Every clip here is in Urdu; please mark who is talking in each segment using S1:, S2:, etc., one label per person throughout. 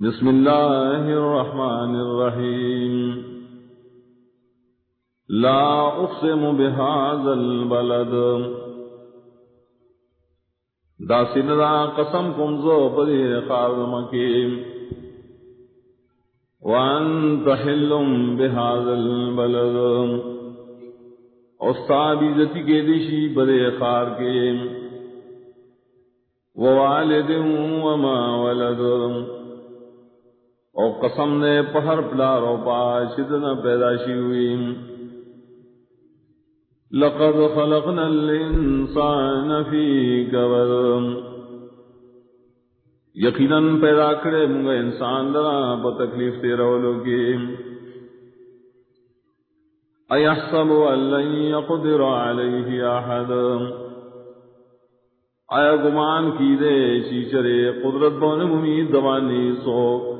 S1: بسم الله الرحمن الرحيم لا أقسم بهذا البلد دا سندا قسم کم زو پدی خار مکیم وانت حلم بهذا البلد استابی ذتی کے دیشی بدے خار کے ووالد وما ولد او قسم نے پہر پلار او پاشد نہ پیدا ہوئی لقد خلقنا الانسان فی کبد یقیناً پیدا کرے منگا انسان درا پا تکلیف تیرا لوگی. ایحسب ان لن یقدر علیہ احد. آیا گمان کی دے چیچرے قدرت بون ممید دوانی سوک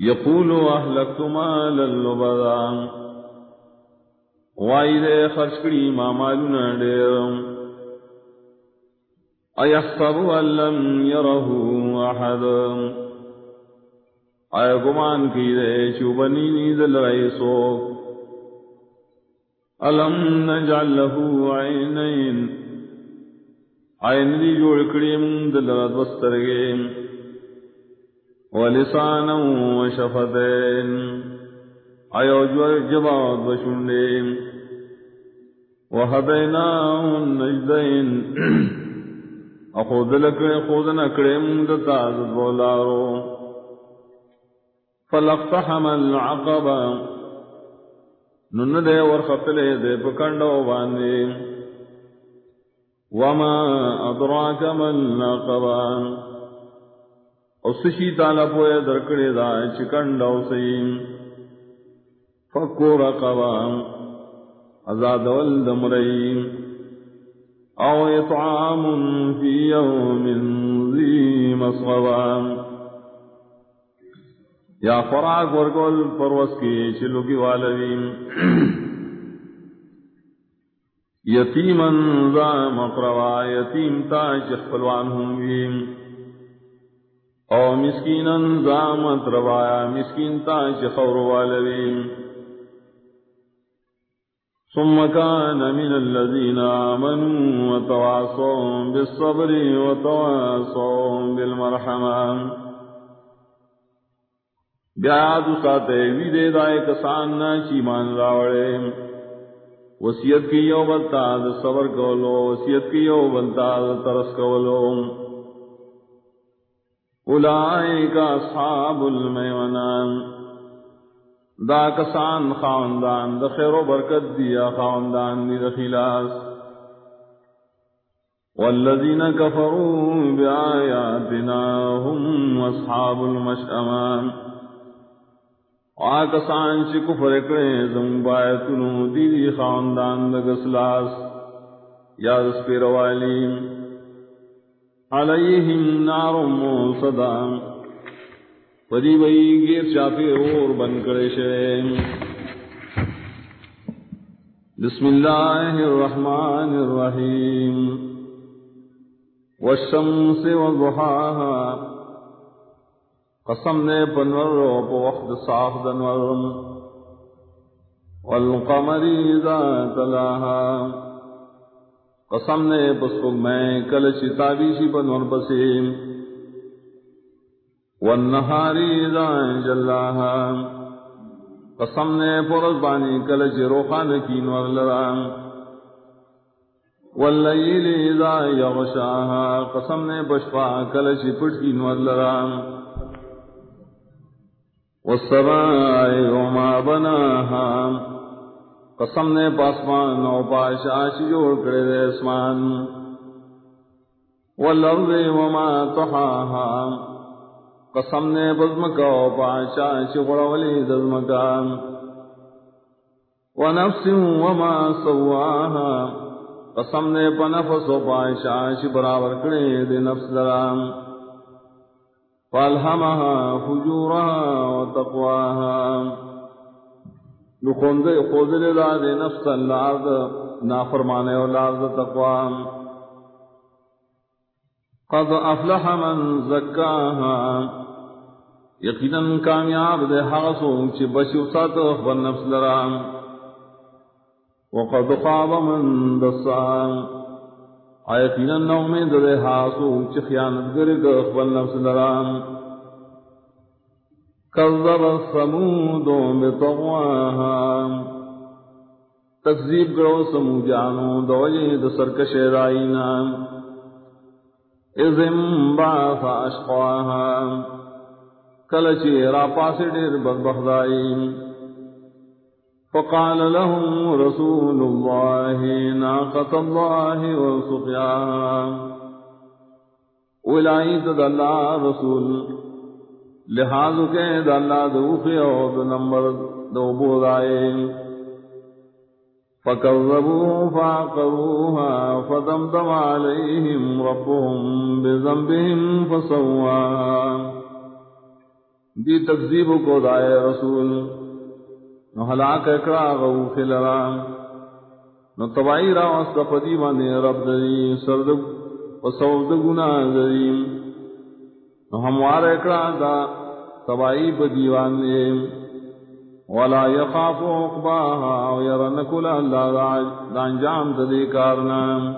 S1: یقول اہلکت مالا لبدا. وائی دے خرچ کری ما مالنا دیر. ایحسب ان لم یرہو احد. آیا گمان کی دے چوبنی نیدل رئیسو الم نجعل له عینین. عین دی جوڑ کری من دلرد وسترگیم ولسانا وشفتين. ايو جباد وشندين. وهديناه النجدين. اخوذ لك خوذ نكرم دتاز بولارو. فلقتحم العقبة نن دے ورخطلے دے پکندو باندے وما ادراك ما العقبة اسشی تالا پوئے درکڑے دا چکن ڈو سیم۔ فکو رقبام ازاد والدمرین او اطعام فی یوم ذی مصغبام یا فراغ ورگل پروس کی چلو کی والدین۔ یتیمن ذا مقروا یتیم تا چخفلوان ہم ویم او مسکینا زامت روایا، مسکین تا چخور والوین ثم كان من الذين آمنوا وتواصوا بالصبر وتواصوا بالمرحمة. بیاد ساتے وی دے دائے کسان نا چیمان راوڑے. وسیعت کی یو بلتا صبر کولو وسیعت کی یو بلتا ترس کولو. اولئک اصحاب المیمنان. دا کسان خاندان دا خیر و برکت دیا خاندان دی دخلاس والذین کفروا بآیاتنا هم اصحاب المشأمان. آکسان چی کفر کرے زمبایتنو دی دی خاندان دا گسلاس یا دس پیروالیم. علیہم نار موصدا پدی بئی گیر چاپی اور بن کرے شے بسم اللہ الرحمن الرحیم۔ والشمس وضحاها۔ قسم نے پنور پو وقت صاف دنور۔ والقمر اذا تلاها۔ قسم نے پسپک میں کل شتابی شی پن ور پسیم والنہاری دائن جلاہا قسم نے پرز بانی کل چی روخان کین ور لرام. واللیل اذا یغشاہا. قسم نے پشپا کل چی پٹ کین ور لرام. والسماء وما بناہا. قسم نے پاسمان او پاشاش جوڑ کرے دے اسمان۔ والارض وما تحاہا۔ قسم نے بزمکا او پاشاش غڑولی دزمکا ونفس وما سواہا۔ قسم نے پنفس او پاشاش برابر کرے دے نفس درام فالہمہا فجورہا وتقواہا نو خوندے خوزلے دا دے نفس اللہ نافرمانے اولاد دا تقوام قد افلح من زکاها یقینا کامیاب دے حاصو چ بچو سات خبر نفس لرام وقد خاب من دسام یقینا نومی دے حاصو چ خیانت گرگ خبر نفس لرام کذب الثمود بطغواها. تکذیب کرو سمو جانو دوجے د سرکش رائینا. اذن بعث اشقاها. کلچی را پاس ڈیر بدبخدائی. فقال لهم رسول الله ناقة الله وسقياها اولائی تد اللہ رسول لحاظ کے د اللہ دوخی اور دو نمبر دو بودائے۔ فكذبوه فعقروها فدمدم عليهم ربهم بذنبهم فسواها دی تکذیب کو دائے رسول۔ نو ہلاک اکڑا غو خلرا نو تبائی را واسطہ پدی رب دری سرد و سود گناہ دری نو ہموار اکڑا دا تبائی بدی بانے ولا یخاف عقباها و اللہ دا انجام تدی کارنام